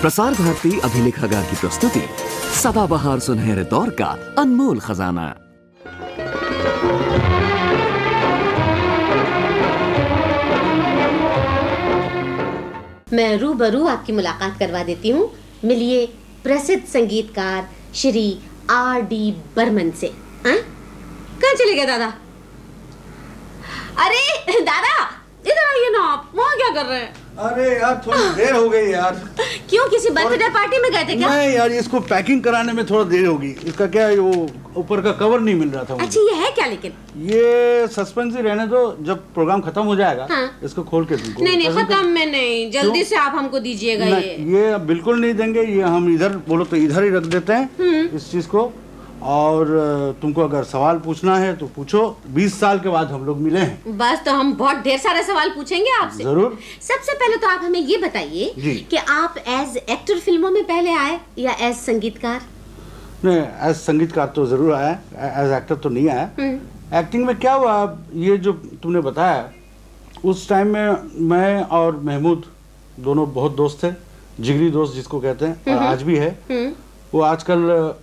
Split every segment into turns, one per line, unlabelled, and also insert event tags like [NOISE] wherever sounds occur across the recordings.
प्रसार भारती अभिलेखागार की प्रस्तुति, सदाबहार सुनहरे दौर का अनमोल खजाना।
मैं रूबरू आपकी मुलाकात करवा देती हूँ। मिलिए प्रसिद्ध संगीतकार श्री आर डी बर्मन से। हाँ? कहाँ चले गए दादा? अरे, दादा! इधर आइए ना आप वहाँ क्या कर रहे हैं?
अरे यार थोड़ी देर हो गई यार।
क्यों किसी बर्थडे पार्टी में गए थे क्या?
नहीं यार इसको पैकिंग कराने में थोड़ा देर होगी। इसका क्या है वो ऊपर का कवर नहीं मिल रहा था
अच्छा ये है क्या लेकिन?
ये सस्पेंस ही रहने दो जब प्रोग्राम खत्म हो जाएगा
हाँ।
इसको खोल के तुमको
नहीं नहीं खत्म में नहीं जल्दी? से आप हमको दीजिएगा ये।
ये बिल्कुल नहीं देंगे ये हम इधर बोलो तो इधर ही रख देते हैं।
हम्म।
इस चीज़ को और तुमको अगर सवाल पूछना है तो पूछो। 20 साल के बाद हम लोग मिले हैं।
बस तो हम बहुत ढेर सारे सवाल पूछेंगे आपसे।
ज़रूर।
सबसे पहले तो आप हमें ये बताइए कि आप एज एक्टर फ़िल्मों में पहले आए या एज संगीतकार?
नहीं एज संगीतकार तो ज़रूर आया। एज एक्टर तो नहीं आया।
हम्म।
एक्टिंग में क्या हुआ? ये जो तुमने बताया उस टाइम में मैं और महमूद दोनों बहुत दोस्त थे जिगरी दोस्त जिसको कहते हैं और आज भी है।
हम्म।
वो आजकल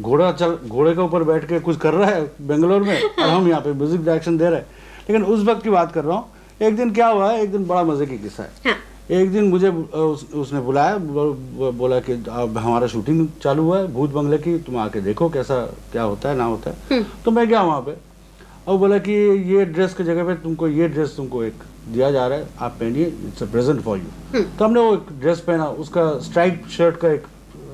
घोड़ा चल घोड़े के ऊपर बैठ के कुछ कर रहा है बेंगलोर में? [LAUGHS] और हम यहाँ पे म्यूज़िक डायरेक्शन दे रहे हैं। लेकिन उस वक्त की बात कर रहा हूँ एक दिन क्या हुआ है एक दिन बड़ा मज़े की किस्सा है।
हाँ।
एक दिन मुझे उस, उसने बुलाया बोला कि अब हमारा शूटिंग चालू हुआ है भूत बंगले की तुम आके देखो कैसा क्या होता है ना होता है। तो मैं गया वहाँ पे और बोला कि ये ड्रेस की जगह पे तुमको ये ड्रेस तुमको एक दिया जा रहा है आप पहनिए it's a present for you. तो हमने वो एक ड्रेस पहना उसका स्ट्राइप शर्ट का एक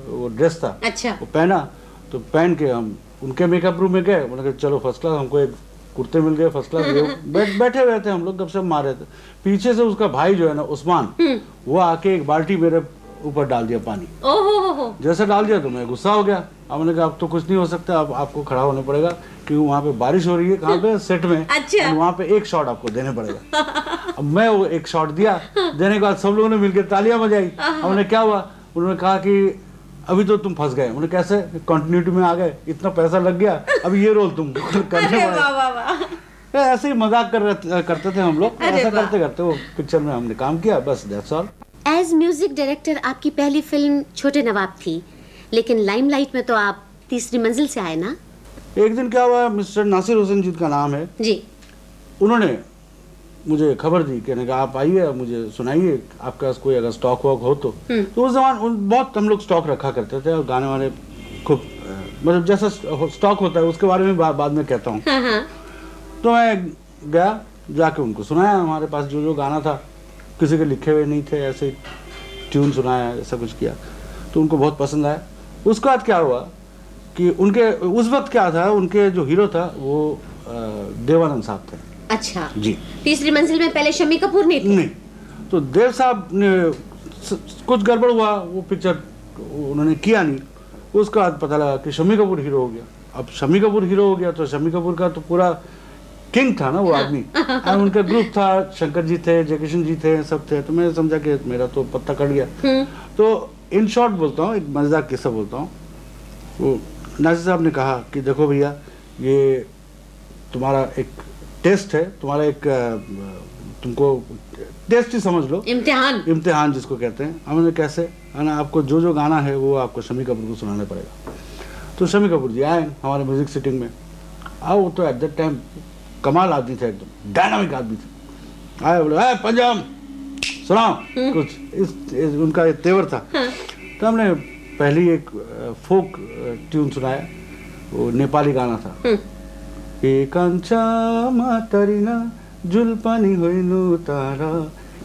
वो ड्रेस था
अच्छा।
वो पहना तो पहन के हम उनके मेकअप रूम में गए। बोले चलो फ़र्स्ट क्लास हमको एक कुर्ते मिल गए फ़र्स्ट क्लास [LAUGHS] बैठ बैठे हुए थे हम लोग गपशप मार रहे थे। पीछे से उसका भाई जो है ना उस्मान वो आके एक बाल्टी मेरे ऊपर डाल दिया पानी।
ओहो हो हो
जैसे डाल दिया तो मैं गुस्सा हो गया। हमने कहा अब तो कुछ नहीं हो सकता अब आपको खड़ा होना पड़ेगा क्योंकि वहाँ पे बारिश हो रही है कहाँ पे? सेट में।
अच्छा।
वहाँ पे एक शॉट आपको देने पड़ेगा। [LAUGHS] अब मैं वो एक शॉट दिया। देने के बाद सब लोगों ने मिलकर तालियाँ बजाई। हमने क्या हुआ? उन्होंने कहा कि अभी तो तुम फंस गए। उन्होंने कैसे कंटिन्यूटी में आ गए। इतना पैसा लग गया अब ये रोल तुम [LAUGHS] करने
अरे
पड़ेगा
वाह वाह वाह।
तो ऐसे ही मज़ाक कर रहे- करते थे हम लोग। ऐसा करते करते वो पिक्चर में हमने काम किया बस that's all
as music director आपकी पहली फ़िल्म छोटे नवाब थी। लेकिन लाइमलाइट में तो आप तीसरी मंजिल से आए ना?
एक दिन क्या हुआ मिस्टर नासिर हुसैन जी का नाम है।
जी।
उन्होंने मुझे खबर दी कहने का आप आइए और मुझे सुनाइए आपके पास कोई अगर स्टॉक वॉक हो तो। तो उस जमान बहुत हम लोग स्टॉक रखा करते थे और गाने वाने खूब मतलब जैसा स्टॉक होता है उसके बारे में बा, बाद में कहता हूँ।
हाँ हाँ।
तो मैं गया जाके उनको सुनाया हमारे पास जो जो गाना था किसी के लिखे हुए नहीं थे ऐसे ट्यून सुनाया ऐसा कुछ किया। तो उनको बहुत पसंद आया। उसके बाद क्या हुआ कि उनके उस वक्त क्या था उनके जो हीरो था वो देवानंद साहब थे।
अच्छा।
जी।
तीसरी मंजिल में पहले शमी कपूर नहीं थे?
नहीं। तो देव साहब ने कुछ गड़बड़ हुआ वो पिक्चर उन्होंने किया नहीं। उसके बाद पता लगा कि शमी कपूर हीरो हो गया। अब शमी कपूर हीरो हो गया तो शमी कपूर का तो पूरा किंग था ना वो आदमी। और उनका ग्रुप था शंकर जी थे जयकिशन जी थे सब थे। तो मैं समझा कि मेरा तो पत्ता कट गया। तो इन शॉर्ट बोलता हूँ एक मज़ेदार किस्सा बोलता हूँ। वो नासिर साहब ने कहा कि देखो भैया ये तुम्हारा एक टेस्ट है तुम्हारा एक तुमको टेस्ट ही समझ लो।
इम्तिहान।
इम्तिहान जिसको कहते हैं। हमने कैसे? है ना आपको जो जो गाना है वो आपको शमी कपूर को सुनाना पड़ेगा। तो शमी कपूर जी आए हमारे म्यूज़िक सिटिंग में। आओ वो तो एट दैट टाइम कमाल आदमी थे एकदम डायनामिक आदमी थे। आए बोले "ए, पंजाब सुनाओ। कुछ इस, इस उनका ये तेवर था। तो हमने पहली एक फोक ट्यून सुनाया वो नेपाली गाना था। ए कांचा मातरिना जुलपानी होइनु तारा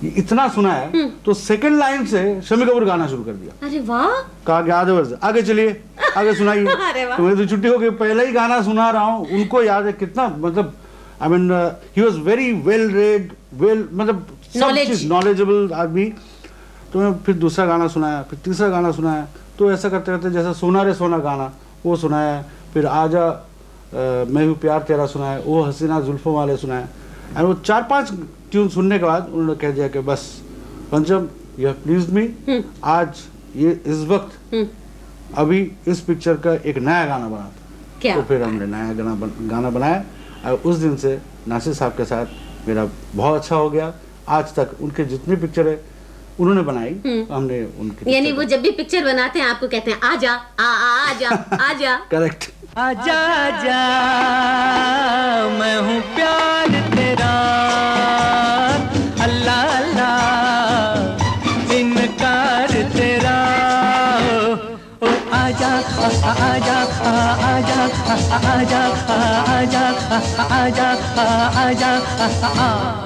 ये इतना सुनाया तो सेकंड लाइन से शमी कपूर गाना शुरू कर दिया।
अरे वाह!
कहा कि आधे आगे चलिए आगे सुनाइए. [LAUGHS] तो मेरी तो छुट्टी हो गई पहले ही गाना सुना रहा हूँ उनको याद है कितना मतलब I mean he was very well read well मतलब सब चीज़ नॉलेजेबल आदमी। तो मैं फिर दूसरा गाना सुनाया फिर तीसरा गाना सुनाया तो ऐसा करते करते जैसा सोना रे सोना गाना वो सुनाया फिर आजा मैं हूँ प्यार तेरा सुनाया वो हसीना जुल्फों वाले सुनाया और वो चार पाँच ट्यून सुनने के बाद उन्होंने कह दिया कि बस पंचम यह प्लीज़ मी आज ये इस वक्त अभी इस पिक्चर का एक नया गाना बना था।
क्या?
तो फिर हमने नया गाना बन, गाना बनाया और उस दिन से नासिर साहब के साथ मेरा बहुत अच्छा हो गया। आज तक उनके जितनी पिक्चर है उन्होंने बनाई हमने उनकी
यानी वो जब भी पिक्चर बनाते हैं आपको कहते हैं आ जा आ आ आ जा आ जा
करेक्ट
आजा जा मैं हूँ प्यार तेरा अल्लाह अल्लाह इनकार तेरा ओ आजा आजा आजा आजा आजा आजा आजा आ- आ-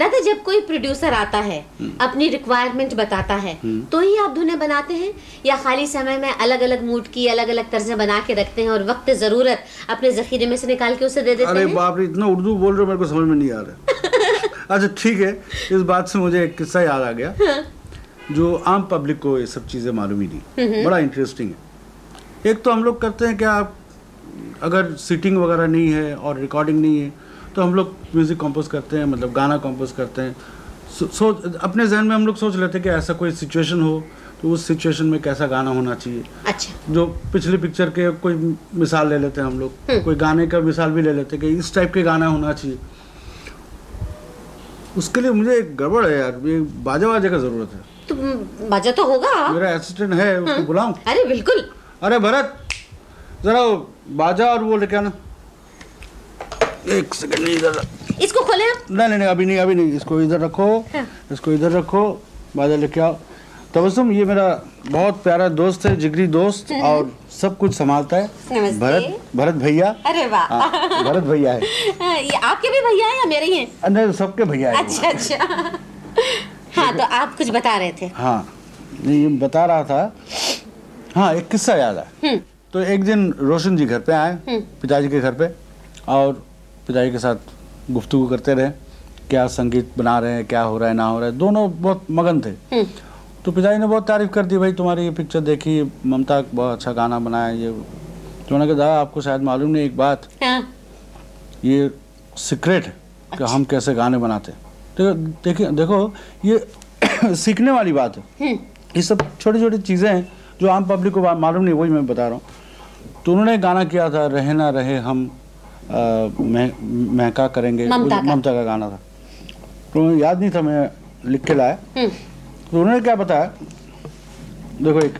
दादा जब कोई प्रोड्यूसर आता है अपनी रिक्वायरमेंट बताता है तो ही आप धुनें बनाते हैं? या खाली समय में अलग अलग मूड की अलग अलग तर्जें बना के रखते हैं और वक्त ज़रूरत अपने जखीरे में से निकाल के उसे दे देते
अरे
हैं?
बाप रे इतना उर्दू बोल रहे हो मेरे को समझ में नहीं आ रहा। [LAUGHS] अच्छा ठीक है इस बात से मुझे एक किस्सा याद आ गया। जो आम पब्लिक को ये सब चीज़ें मालूम ही नहीं। बड़ा इंटरेस्टिंग है। एक तो हम लोग करते हैं क्या आप अगर सीटिंग वगैरह नहीं है और रिकॉर्डिंग नहीं है तो हम लोग म्यूज़िक कंपोज करते हैं मतलब गाना कंपोज करते हैं। सो, सोच अपने जहन में हम लोग सोच लेते हैं कि ऐसा कोई सिचुएशन हो तो उस सिचुएशन में कैसा गाना होना चाहिए।
अच्छा।
जो पिछले पिक्चर के कोई मिसाल ले लेते हैं हम लोग। कोई गाने का मिसाल भी ले लेते हैं कि इस टाइप के गाना होना चाहिए। उसके लिए मुझे एक गड़बड़ है यार ये बाजा वाजे का ज़रूरत है।
तो बाजा तो होगा।
मेरा असिस्टेंट है उसको बुलाऊं?
अरे बिल्कुल।
अरे भरत जरा बाजा और वो लेके आना। एक सेकंड नहीं इधर
इसको खोले आप।
नहीं नहीं अभी नहीं अभी नहीं इसको इधर रखो
हाँ।
इसको इधर रखो बाजा लेके आओ। तबसुम ये मेरा बहुत प्यारा दोस्त है जिगरी दोस्त और सब कुछ संभालता है। भरत भरत भैया।
अरे वाह।
हाँ, भरत भैया है।
ये आपके भी भैया हैं या मेरे ही हैं?
नहीं सबके भैया है।
अच्छा अच्छा। हाँ तो आप कुछ बता रहे थे।
हाँ नहीं, ये बता रहा था। हाँ एक किस्सा याद है।
हम्म।
तो एक दिन रोशन जी घर पे आए
हम्म।
पिताजी के घर पे और पिताजी के साथ गुफ्तगू करते रहे क्या संगीत बना रहे हैं क्या हो रहा है ना हो रहा है दोनों बहुत मगन थे।
हम्म।
तो पिताजी ने बहुत तारीफ़ कर दी भाई तुम्हारी ये पिक्चर देखी ममता बहुत अच्छा गाना बनाया ये तो मैंने कहा दादा आपको शायद मालूम नहीं एक बात।
हाँ।
ये सीक्रेट है कि हम कैसे गाने बनाते तो देखिए देखो ये [COUGHS] सीखने वाली बात है।
हम्म।
ये सब छोटी छोटी चीज़ें हैं जो आम पब्लिक को मालूम नहीं वही मैं बता रहा हूँ। तो उन्होंने गाना किया था रहे ना रहे हम महका करेंगे
ममता का।
गाना था तो याद नहीं था मैं लिख के लाया
हम्म
तो उन्होंने क्या बताया देखो एक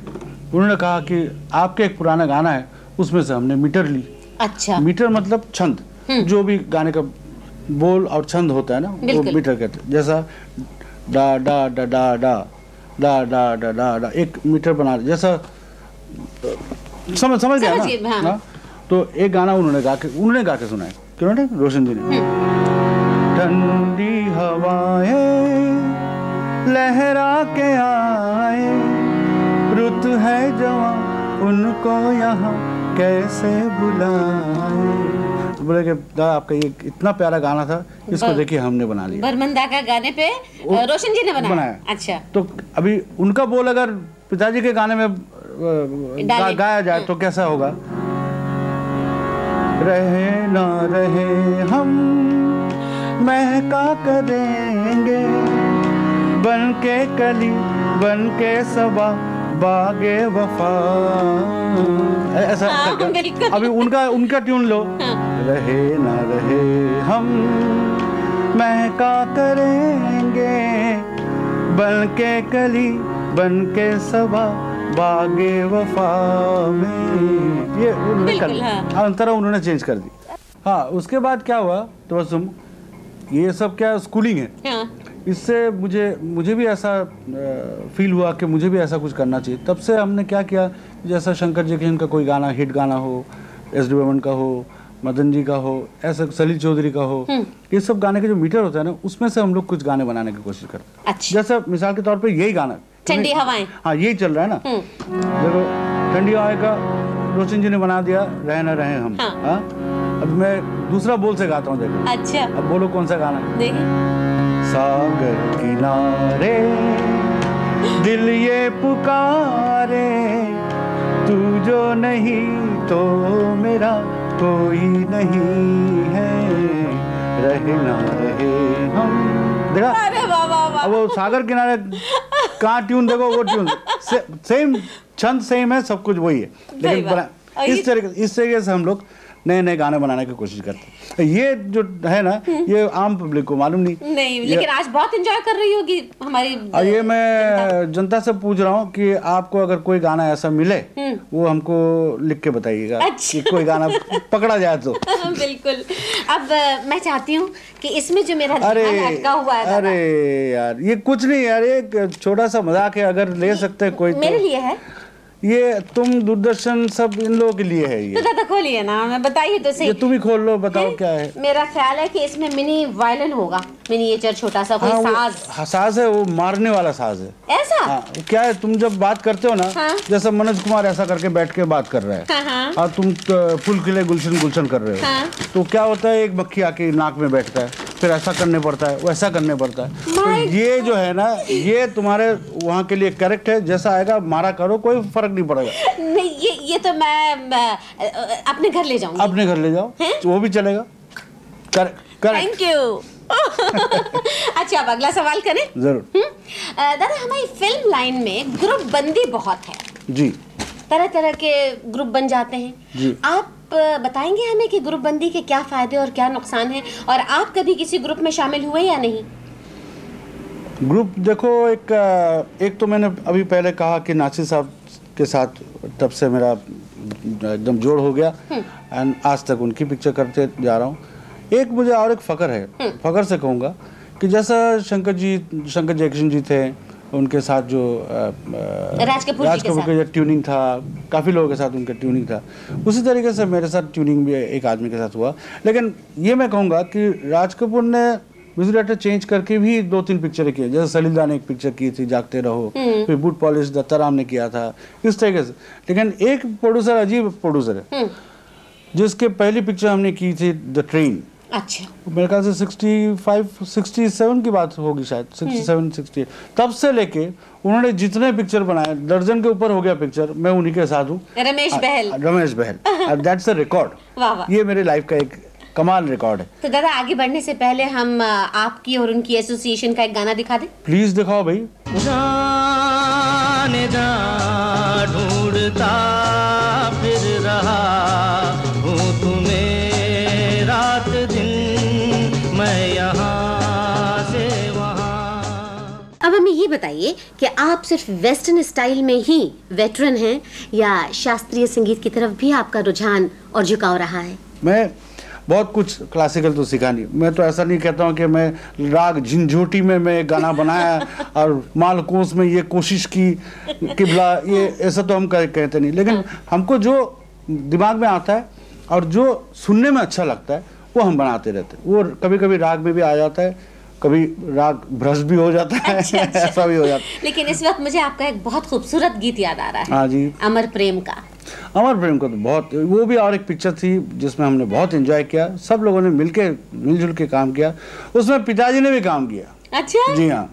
उन्होंने कहा कि आपके एक पुराना गाना है उसमें से हमने मीटर ली
अच्छा
मीटर मतलब छंद जो भी गाने का बोल और छंद होता है ना वो मीटर कहते हैं जैसा डा डा डा डा डा डा डा डा डा डा एक मीटर बना जैसा समझ समझ गया ना
हाँ।
हाँ? तो एक गाना उन्होंने गा के उन्होंने गा के सुनाया किन्होंने रोशन जी ने। ठंडी हवाएँ लहरा के आए। रुत है जवां उनको यहाँ कैसे बुलाए? तो बोले कि दादा आपका ये इतना प्यारा गाना था इसको देखिए हमने बना लिया।
बरमंदा का गाने पे रोशन जी ने बनाया?
बनाया।
अच्छा।
तो अभी उनका बोल अगर पिताजी के गाने में गा, गाया जाए तो कैसा होगा? रहे ना रहे हम महका करेंगे बन के कली बन के सबा बागे वफा ऐसा
हाँ।
अभी उनका उनका ट्यून लो हाँ। रहे ना रहे हम महका करेंगे बन के कली बन के सबा बागे वफा में। ये उन्होंने कर हाँ, अंतरा उन्होंने चेंज कर दी। हाँ उसके बाद क्या हुआ? तो बस तुम ये सब क्या स्कूलिंग है?
हाँ।
इससे मुझे मुझे भी ऐसा फील हुआ कि मुझे भी ऐसा कुछ करना चाहिए। तब से हमने क्या किया? जैसा शंकर जी किशन का कोई गाना हिट गाना हो एस डी बर्मन का हो मदन जी का हो ऐसा सलील चौधरी का हो ये सब गाने के जो मीटर होता है ना उसमें से हम लोग कुछ गाने बनाने की कोशिश करते हैं।
अच्छा।
जैसे मिसाल के तौर पे यही गाना
ठंडी हवाएँ।
हाँ यही चल रहा है ना।
हम्म।
देखो ठंडी हवाएँ का रोशन जी ने बना दिया रहे ना रहे हम।
हाँ।
हाँ? अब मैं दूसरा बोल से गाता हूँ देखो।
अच्छा।
अब बोलो कौन सा गाना
देखिए।
सागर किनारे दिल ये पुकारे तू जो नहीं तो मेरा कोई नहीं है। रहे ना रहे हम। देखा? अब वो सागर किनारे कहा ट्यून देखो वो ट्यून से, सेम छंद सेम है सब कुछ वही है। लेकिन इस तरीके इस तरीके से हम लोग नए नए गाने बनाने की कोशिश करते हैं। ये जो है ना ये आम पब्लिक को मालूम नहीं।
नहीं लेकिन आज बहुत एंजॉय कर रही होगी हमारी
ये मैं जनता से पूछ रहा हूँ कि आपको अगर कोई गाना ऐसा मिले वो हमको लिख के बताइएगा
अच्छा।
कि कोई गाना [LAUGHS] पकड़ा जाए तो। [LAUGHS]
बिल्कुल। अब मैं चाहती हूँ कि इसमें जो मेरा
अरे
अटका हुआ है
अरे यार ये कुछ नहीं यार ये छोटा सा मज़ाक है अगर ले सकते हैं कोई
मेरे
तो
लिए है।
ये तुम दूरदर्शन सब इन लोगों के लिए है ये।
तो
ये
दादा खोलिए ना मैं बताइए तो
ये
सही
तुम ही खोल लो बताओ क्या है।
मेरा ख्याल है कि इसमें मिनी वायलिन होगा मिनिएचर छोटा सा कोई
हाँ,
साज।
हाँ, साज है वो मारने वाला साज है।
ऐसा?
हाँ क्या है तुम जब बात करते हो ना
हाँ।
जैसे मनोज कुमार ऐसा करके बैठ के बात कर रहा है
हाँ, हाँ।
और तुम फुल खिले गुलशन गुलशन कर रहे हो
हाँ।
तो क्या होता है एक मक्खी आके नाक में बैठता है। फिर ऐसा करने पड़ता है वैसा करने पड़ता है। तो ये जो है ना ये तुम्हारे वहाँ के लिए करेक्ट है जैसा आएगा मारा करो कोई फ़र्क नहीं पड़ेगा।
नहीं ये ये तो मैं, मैं अपने घर ले जाऊँगी।
अपने घर ले जाओ
हैं?
वो भी चलेगा। करेक्ट करेक्ट
थैंक यू अच्छा अब अगला सवाल करें।
ज़रूर।
हम्म? दादा हमारी फ़िल्म लाइन में ग्रुप बंदी बहुत है।
जी।
तरह तरह के ग्रुप बन जाते हैं।
जी।
आप बताएँगे हमें कि ग्रुप बंदी के क्या फ़ायदे और क्या नुकसान हैं? और आप कभी किसी ग्रुप में शामिल हुए या नहीं?
ग्रुप देखो एक एक तो मैंने अभी पहले कहा कि नासिर साहब के साथ तब से मेरा एकदम जोड़ हो गया। एंड आज तक उनकी पिक्चर करते जा रहा हूँ। एक मुझे और एक फ़ख्र है। फ़ख्र से कहूँगा कि जैसा शंकर जी शंकर जयकिशन जी थे उनके साथ जो
राज कपूर
राज
के
कपूर
साथ।
का जो ट्यूनिंग था काफ़ी लोगों के साथ उनका ट्यूनिंग था। उसी तरीके से मेरे साथ ट्यूनिंग भी एक आदमी के साथ हुआ। लेकिन ये मैं कहूँगा कि राज कपूर ने म्यूज़िक डायरेक्टर चेंज करके भी दो तीन पिक्चरें की जैसे सलीलदा ने एक पिक्चर की थी जागते रहो। फिर बूट पॉलिश दत्ताराम ने किया था। इस तरीके से। लेकिन एक प्रोड्यूसर अजीब प्रोड्यूसर है। जिसके पहली पिक्चर हमने की थी द ट्रेन
अच्छा।
मेरे ख्याल से 65 67 की बात होगी शायद 67 68 तब से लेके उन्होंने जितने पिक्चर बनाए दर्जन के ऊपर हो गया पिक्चर मैं उन्हीं के साथ हूँ।
Ramesh Bahl.
Ramesh Bahl. That's a record
वाह वाह।
ये मेरे लाइफ का एक कमाल रिकॉर्ड है।
तो दादा आगे बढ़ने से पहले हम आपकी और उनकी एसोसिएशन का एक गाना दिखा दे।
प्लीज़ दिखाओ भाई।
जा ढूंढता
हमें ये बताइए कि आप सिर्फ़ वेस्टर्न स्टाइल में ही वेटरन हैं या शास्त्रीय संगीत की तरफ़ भी आपका रुझान और झुकाव रहा है?
मैं बहुत कुछ क्लासिकल तो सीखा नहीं। मैं तो ऐसा नहीं कहता हूँ कि मैं राग झिंझोटी में मैं गाना बनाया और मालकोस में ये कोशिश की किबला ये ऐसा तो हम कह, कहते नहीं। लेकिन हमको जो दिमाग में आता है और जो सुनने में अच्छा लगता है वो हम बनाते रहते हैं। वो कभी कभी राग में भी आ जाता है कभी राग भ्रष्ट भी हो जाता है
अच्छा, अच्छा।
ऐसा भी हो जाता है।
लेकिन इस वक्त मुझे आपका एक बहुत खूबसूरत गीत याद आ रहा है।
हाँ जी।
अमर प्रेम का।
अमर प्रेम को तो बहुत वो भी और एक पिक्चर थी जिसमें हमने बहुत एंजॉय किया सब लोगों ने मिलके मिलजुल के काम किया उसमें पिताजी ने भी काम किया।
अच्छा?
जी हाँ।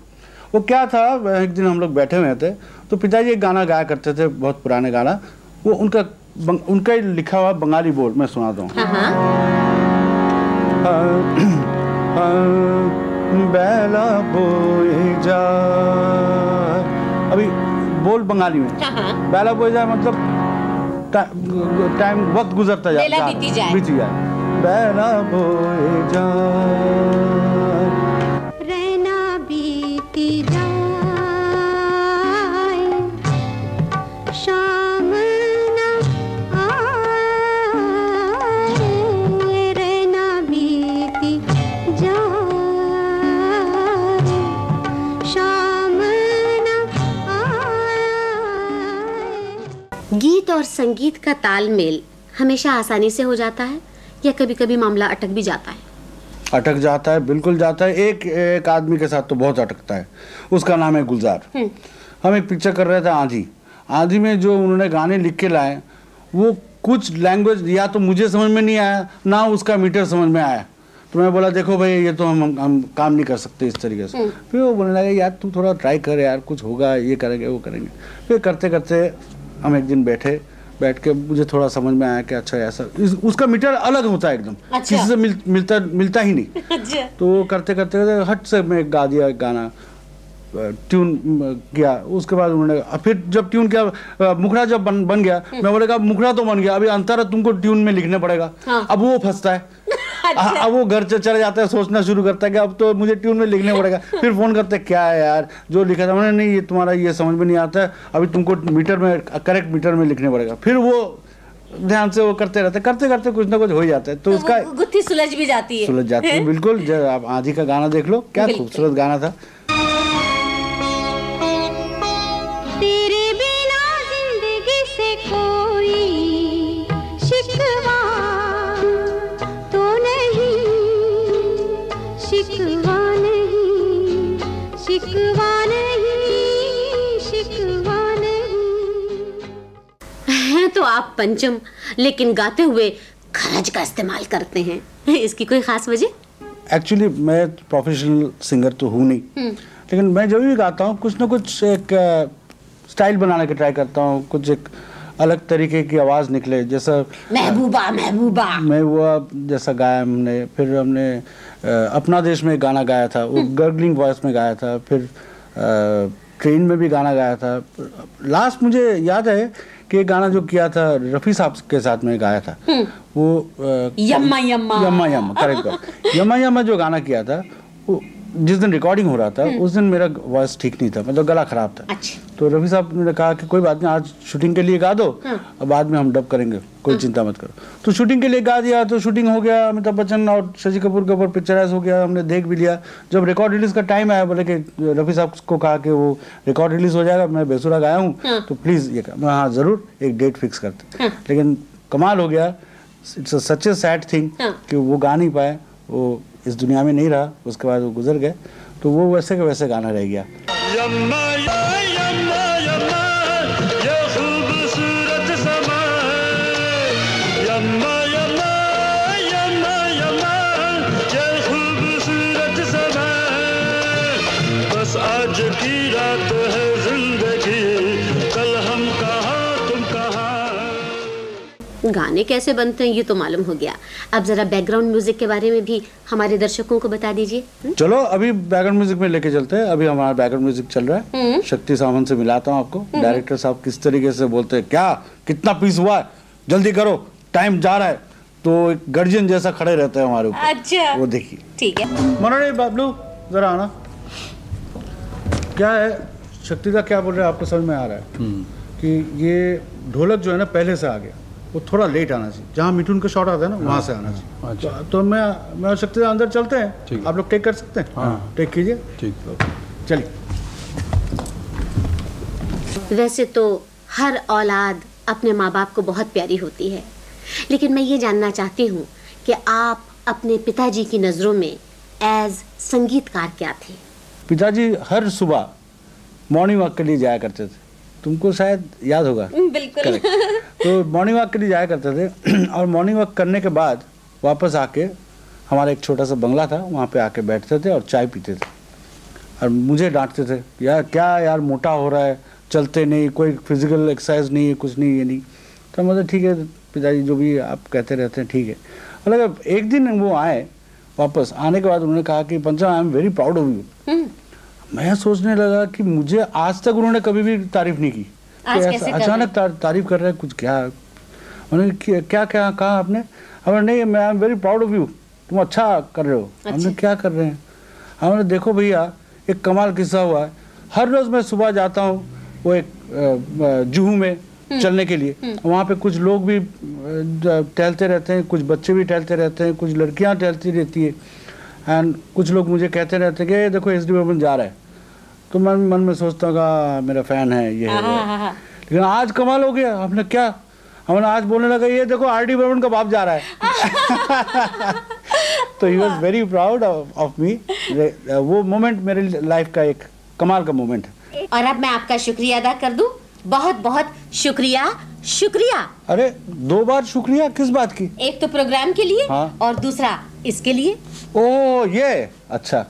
वो क्या था एक दिन हम लोग बैठे हुए थे तो पिताजी एक गाना गाया करते थे बहुत पुराने गाना वो उनका उनका ही लिखा हुआ बंगाली बोल मैं सुनाता हूँ।
हाँ हाँ।
बेला बोए जा। अभी बोल बंगाली में।
हाँ हाँ।
बेला बोए जा मतलब टाइम वक्त गुजरता
जाए।
बीती जाए। बेला बोए जा।
गीत और संगीत का तालमेल हमेशा आसानी से हो जाता है या कभी कभी मामला अटक भी जाता है?
अटक जाता है बिल्कुल जाता है। एक एक आदमी के साथ तो बहुत अटकता है। उसका नाम है गुलजार। हम एक पिक्चर कर रहे थे आंधी। आंधी में जो उन्होंने गाने लिख के लाए वो कुछ लैंग्वेज या तो मुझे समझ में नहीं आया ना उसका मीटर समझ में आया। तो मैं बोला देखो भाई ये तो हम हम, हम काम नहीं कर सकते इस तरीके से। फिर वो बोलने लगे यार तू थोड़ा ट्राई कर यार कुछ होगा ये करेंगे वो करेंगे। फिर करते करते हम एक दिन बैठे बैठ के मुझे थोड़ा समझ में आया कि अच्छा ऐसा इस, उसका मीटर अलग होता है एकदम
अच्छा।
किसी से मिल, मिलता मिलता ही नहीं। [LAUGHS]
अच्छा।
तो वो करते करते करते हट से मैं गा दिया एक गाना ट्यून किया। उसके बाद उन्होंने फिर जब ट्यून किया मुखड़ा जब बन बन गया मैं बोले मुखड़ा तो बन गया अभी अंतर तुमको ट्यून में लिखना पड़ेगा।
हाँ।
अब वो फंसता है। [LAUGHS]
अच्छा।
अब वो घर से चले जाता है सोचना शुरू करता है कि अब तो मुझे ट्यून में लिखने पड़ेगा। [LAUGHS] फिर फ़ोन करते हैं क्या है यार? जो लिखा था उन्होंने नहीं ये तुम्हारा ये समझ में नहीं आता है। अभी तुमको मीटर में करेक्ट मीटर में लिखने पड़ेगा। फिर वो ध्यान से वो करते रहते करते करते कुछ ना कुछ हो ही जाता है। तो
तो
उसका
गुत्थी सुलझ भी जाती है।
सुलझ जाती है बिल्कुल। [LAUGHS] जब आप आधी का गाना देख लो क्या खूबसूरत गाना था।
पंचम। लेकिन गाते हुए खरज का इस्तेमाल करते हैं। [LAUGHS] इसकी कोई खास वजह?
एक्चुअली मैं प्रोफेशनल सिंगर तो हूँ नहीं। लेकिन मैं जब भी गाता हूँ कुछ ना कुछ एक स्टाइल बनाने की ट्राई करता हूँ कुछ एक अलग तरीके की आवाज़ निकले जैसा
महबूबा महबूबा।
मैं वो जैसा गाया हमने फिर हमने अपना देश में एक गाना गाया था वो गर्गलिंग वॉइस में गाया था फिर अ, ट्रेन में भी गाना गाया था। लास्ट मुझे याद है कि एक गाना जो किया था रफ़ी साहब के साथ में गाया था। वो अ,
यम्मा यम्मा।
यम्मा यम्मा करेक्ट यम्मा यम्मा जो गाना किया था वो जिस दिन रिकॉर्डिंग हो रहा था उस दिन मेरा वॉइस ठीक नहीं था मतलब गला खराब था।
अच्छा।
तो रफी साहब ने कहा कि कोई बात नहीं आज शूटिंग के लिए गा दो और बाद में हम डब करेंगे कोई चिंता मत करो। तो शूटिंग के लिए गा दिया तो शूटिंग हो गया अमिताभ बच्चन और शशि कपूर के ऊपर पिक्चराइज हो गया हमने देख भी लिया। जब रिकॉर्ड रिलीज़ का टाइम आया बोले कि रफी साहब को कहा कि वो रिकॉर्ड रिलीज़ हो जाएगा मैं बेसुरा गाया हूँ तो प्लीज़ ये हाँ ज़रूर एक डेट फिक्स करते लेकिन कमाल हो गया। It's a such a sad thing
हाँ।
कि वो गा नहीं पाए वो इस दुनिया में नहीं रहा, उसके बाद वो गुजर गए तो वो वैसे के वैसे गाना रह गया।
गाने कैसे बनते हैं ये तो मालूम हो गया। अब जरा बैकग्राउंड म्यूज़िक के बारे में भी हमारे दर्शकों को बता दीजिए। हम्म?
चलो अभी बैकग्राउंड म्यूज़िक में लेके चलते हैं। अभी हमारा बैकग्राउंड म्यूज़िक चल रहा है। शक्ति सावंत से मिलाता हूँ आपको। डायरेक्टर साहब किस तरीके से बोलते हैं क्या? कितना पीस हुआ है? जल्दी करो टाइम जा रहा है। तो एक गर्जन जैसा खड़े रहते हैं हमारे ऊपर।
अच्छा।
वो देखिए।
ठीक है।
मनोरे बाबलू जरा आना। क्या है शक्ति का क्या बोल रहे हैं? आपको समझ में आ रहा है कि ये ढोलक जो है ना पहले से आ गया। वो थोड़ा लेट आना चाहिए। जहाँ मिठुन का शॉट आता है ना वहाँ से आना चाहिए। तो, तो मैं मैं और शक्ति का अंदर चलते हैं। आप लोग टेक कर सकते हैं? हाँ। टेक कीजिए।
ठीक
चलिए।
वैसे तो हर औलाद अपने माँ बाप को बहुत प्यारी होती है। लेकिन मैं ये जानना चाहती हूँ कि आप अपने पिताजी की नज़रों में एज संगीतकार क्या थे?
पिताजी हर सुबह मॉर्निंग वॉक के लिए जाया करते थे। तुमको शायद याद होगा।
बिल्कुल।
तो मॉर्निंग वॉक के लिए जाया करते थे और मॉर्निंग वॉक करने के बाद वापस आके हमारा एक छोटा सा बंगला था वहाँ पे आके बैठते थे और चाय पीते थे। और मुझे डांटते थे यार क्या यार मोटा हो रहा है चलते नहीं कोई फ़िज़िकल एक्सरसाइज नहीं है कुछ नहीं ये नहीं। तो मतलब ठीक है पिताजी जो भी आप कहते रहते हैं ठीक है। मतलब एक दिन वो आए वापस आने के बाद उन्होंने कहा कि Pancham I am very proud of you मैं सोचने लगा कि मुझे आज तक उन्होंने कभी भी तारीफ़ नहीं की। तो अचानक ता, तारीफ़ कर रहे हैं कुछ क्या? उन्होंने क्या क्या कहा आपने? हमने नहीं मैं I am very proud of you तुम अच्छा कर रहे हो। हमने क्या कर रहे हैं? हमने देखो भैया एक कमाल किस्सा हुआ है। हर रोज मैं सुबह जाता हूँ वो एक जुहू में चलने के लिए। वहाँ पे कुछ लोग भी टहलते रहते हैं कुछ बच्चे भी टहलते रहते हैं कुछ लड़कियाँ टहलती रहती है। एंड कुछ लोग मुझे कहते रहते कि देखो एस डी जा रहा है। तो मैं मन में सोचता हूँ मेरा फ़ैन है ये है है।" लेकिन आज कमाल हो गया। हमने क्या? हमने आज बोलने लगा ये देखो आर डी बर्मन का बाप जा रहा है। [LAUGHS] तो he was very proud of me वो मोमेंट मेरे लाइफ का एक कमाल का मोमेंट है।
और अब मैं आपका शुक्रिया अदा कर दूँ। बहुत बहुत शुक्रिया। शुक्रिया।
अरे दो बार शुक्रिया? किस बात की?
एक तो प्रोग्राम के लिए
हाँ।
और दूसरा इसके लिए।
ओ ये अच्छा.